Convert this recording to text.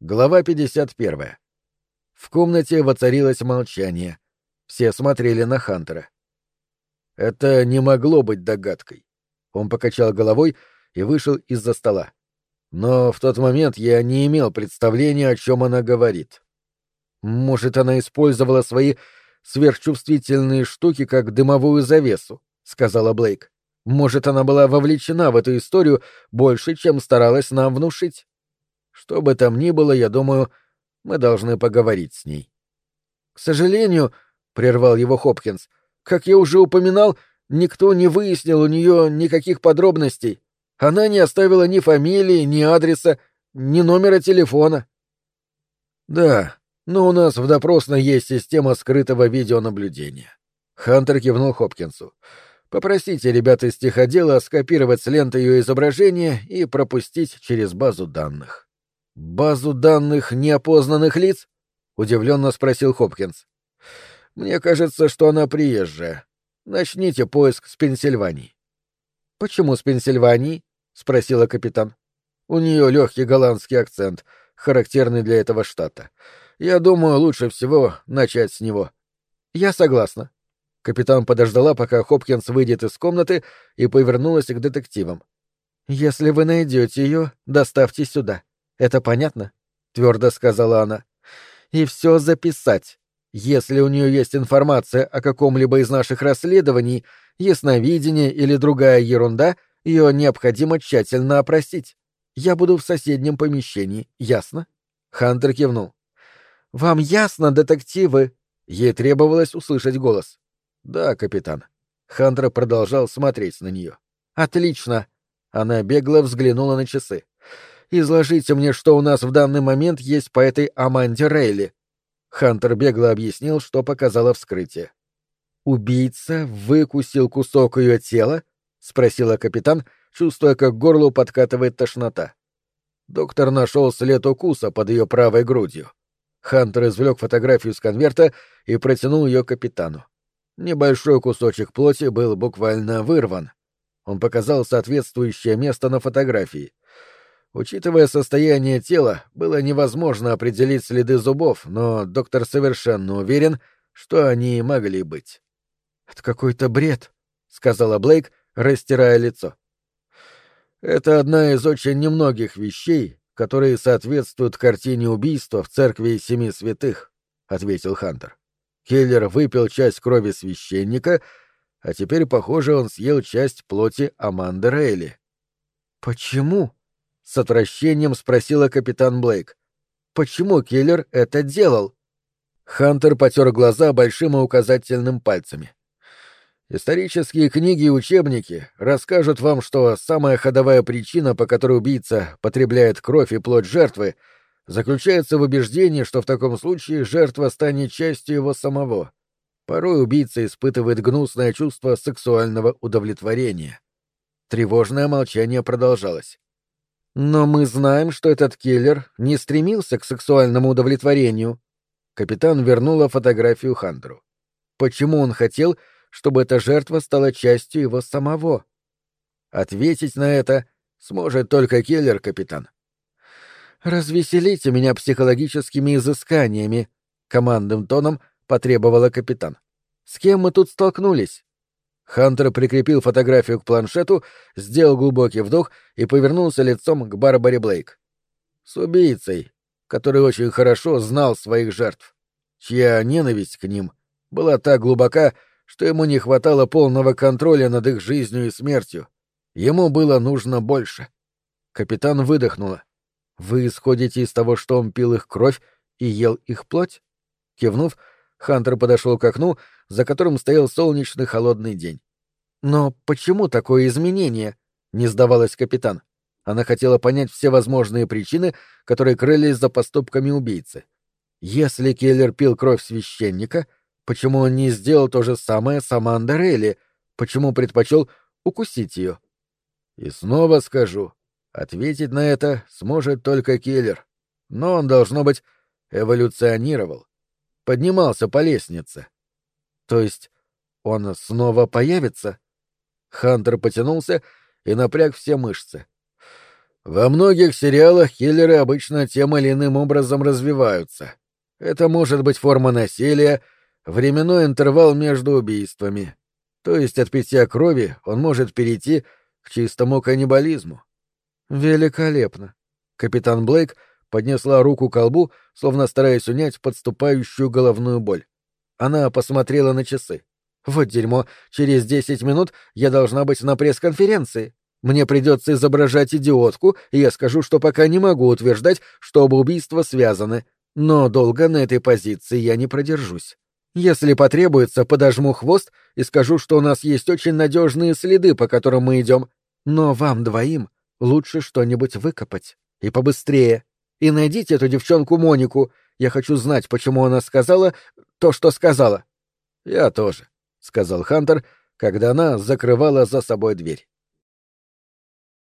Глава 51. В комнате воцарилось молчание. Все смотрели на Хантера. Это не могло быть догадкой. Он покачал головой и вышел из-за стола. Но в тот момент я не имел представления, о чем она говорит. Может, она использовала свои сверхчувствительные штуки как дымовую завесу, сказала Блейк. Может, она была вовлечена в эту историю больше, чем старалась нам внушить. Что бы там ни было, я думаю, мы должны поговорить с ней. К сожалению, прервал его Хопкинс, как я уже упоминал, никто не выяснил у нее никаких подробностей. Она не оставила ни фамилии, ни адреса, ни номера телефона. Да, но у нас в допросной есть система скрытого видеонаблюдения. Хантер кивнул Хопкинсу. Попросите ребят из техотдела скопировать с ленты ее изображение и пропустить через базу данных. «Базу данных неопознанных лиц?» — удивленно спросил Хопкинс. «Мне кажется, что она приезжая. Начните поиск с Пенсильвании». «Почему с Пенсильвании?» — спросила капитан. «У нее легкий голландский акцент, характерный для этого штата. Я думаю, лучше всего начать с него». «Я согласна». Капитан подождала, пока Хопкинс выйдет из комнаты и повернулась к детективам. «Если вы найдете ее, доставьте сюда. Это понятно? твердо сказала она. И все записать. Если у нее есть информация о каком-либо из наших расследований, ясновидение или другая ерунда, ее необходимо тщательно опросить. Я буду в соседнем помещении, ясно? Хантер кивнул. Вам ясно, детективы? Ей требовалось услышать голос. Да, капитан. Хантер продолжал смотреть на нее. Отлично. Она бегло взглянула на часы изложите мне, что у нас в данный момент есть по этой Аманде Рейли». Хантер бегло объяснил, что показало вскрытие. «Убийца выкусил кусок ее тела?» — спросила капитан, чувствуя, как горлу подкатывает тошнота. Доктор нашел след укуса под ее правой грудью. Хантер извлек фотографию с конверта и протянул ее капитану. Небольшой кусочек плоти был буквально вырван. Он показал соответствующее место на фотографии. Учитывая состояние тела, было невозможно определить следы зубов, но доктор совершенно уверен, что они могли быть. «Это какой-то бред», — сказала Блейк, растирая лицо. «Это одна из очень немногих вещей, которые соответствуют картине убийства в церкви Семи Святых», — ответил Хантер. Келлер выпил часть крови священника, а теперь, похоже, он съел часть плоти Аманды Рейли. «Почему?» С отвращением спросила капитан Блейк. Почему киллер это делал? Хантер потер глаза большим и указательным пальцами. Исторические книги и учебники расскажут вам, что самая ходовая причина, по которой убийца потребляет кровь и плоть жертвы, заключается в убеждении, что в таком случае жертва станет частью его самого. Порой убийца испытывает гнусное чувство сексуального удовлетворения. Тревожное молчание продолжалось. Но мы знаем, что этот киллер не стремился к сексуальному удовлетворению. Капитан вернула фотографию Хантеру. Почему он хотел, чтобы эта жертва стала частью его самого? Ответить на это сможет только киллер, капитан. «Развеселите меня психологическими изысканиями», — командным тоном потребовала капитан. «С кем мы тут столкнулись?» Хантер прикрепил фотографию к планшету, сделал глубокий вдох и повернулся лицом к Барбаре Блейк. С убийцей, который очень хорошо знал своих жертв, чья ненависть к ним была так глубока, что ему не хватало полного контроля над их жизнью и смертью. Ему было нужно больше. Капитан выдохнула. «Вы исходите из того, что он пил их кровь и ел их плоть?» Кивнув, Хантер подошел к окну, за которым стоял солнечный холодный день. «Но почему такое изменение?» — не сдавалась капитан. Она хотела понять все возможные причины, которые крылись за поступками убийцы. Если Келлер пил кровь священника, почему он не сделал то же самое с Амандо Рейли? Почему предпочел укусить ее? И снова скажу, ответить на это сможет только Келлер. Но он, должно быть, эволюционировал. Поднимался по лестнице. То есть он снова появится? Хантер потянулся и напряг все мышцы. Во многих сериалах киллеры обычно тем или иным образом развиваются. Это может быть форма насилия, временной интервал между убийствами. То есть от питья крови он может перейти к чистому каннибализму. Великолепно. Капитан Блейк поднесла руку к колбу, словно стараясь унять подступающую головную боль. Она посмотрела на часы. Вот дерьмо, через десять минут я должна быть на пресс-конференции. Мне придется изображать идиотку, и я скажу, что пока не могу утверждать, что оба убийства связаны. Но долго на этой позиции я не продержусь. Если потребуется, подожму хвост и скажу, что у нас есть очень надежные следы, по которым мы идем. Но вам двоим лучше что-нибудь выкопать. И побыстрее. И найдите эту девчонку Монику. Я хочу знать, почему она сказала то, что сказала. — Я тоже, — сказал Хантер, когда она закрывала за собой дверь.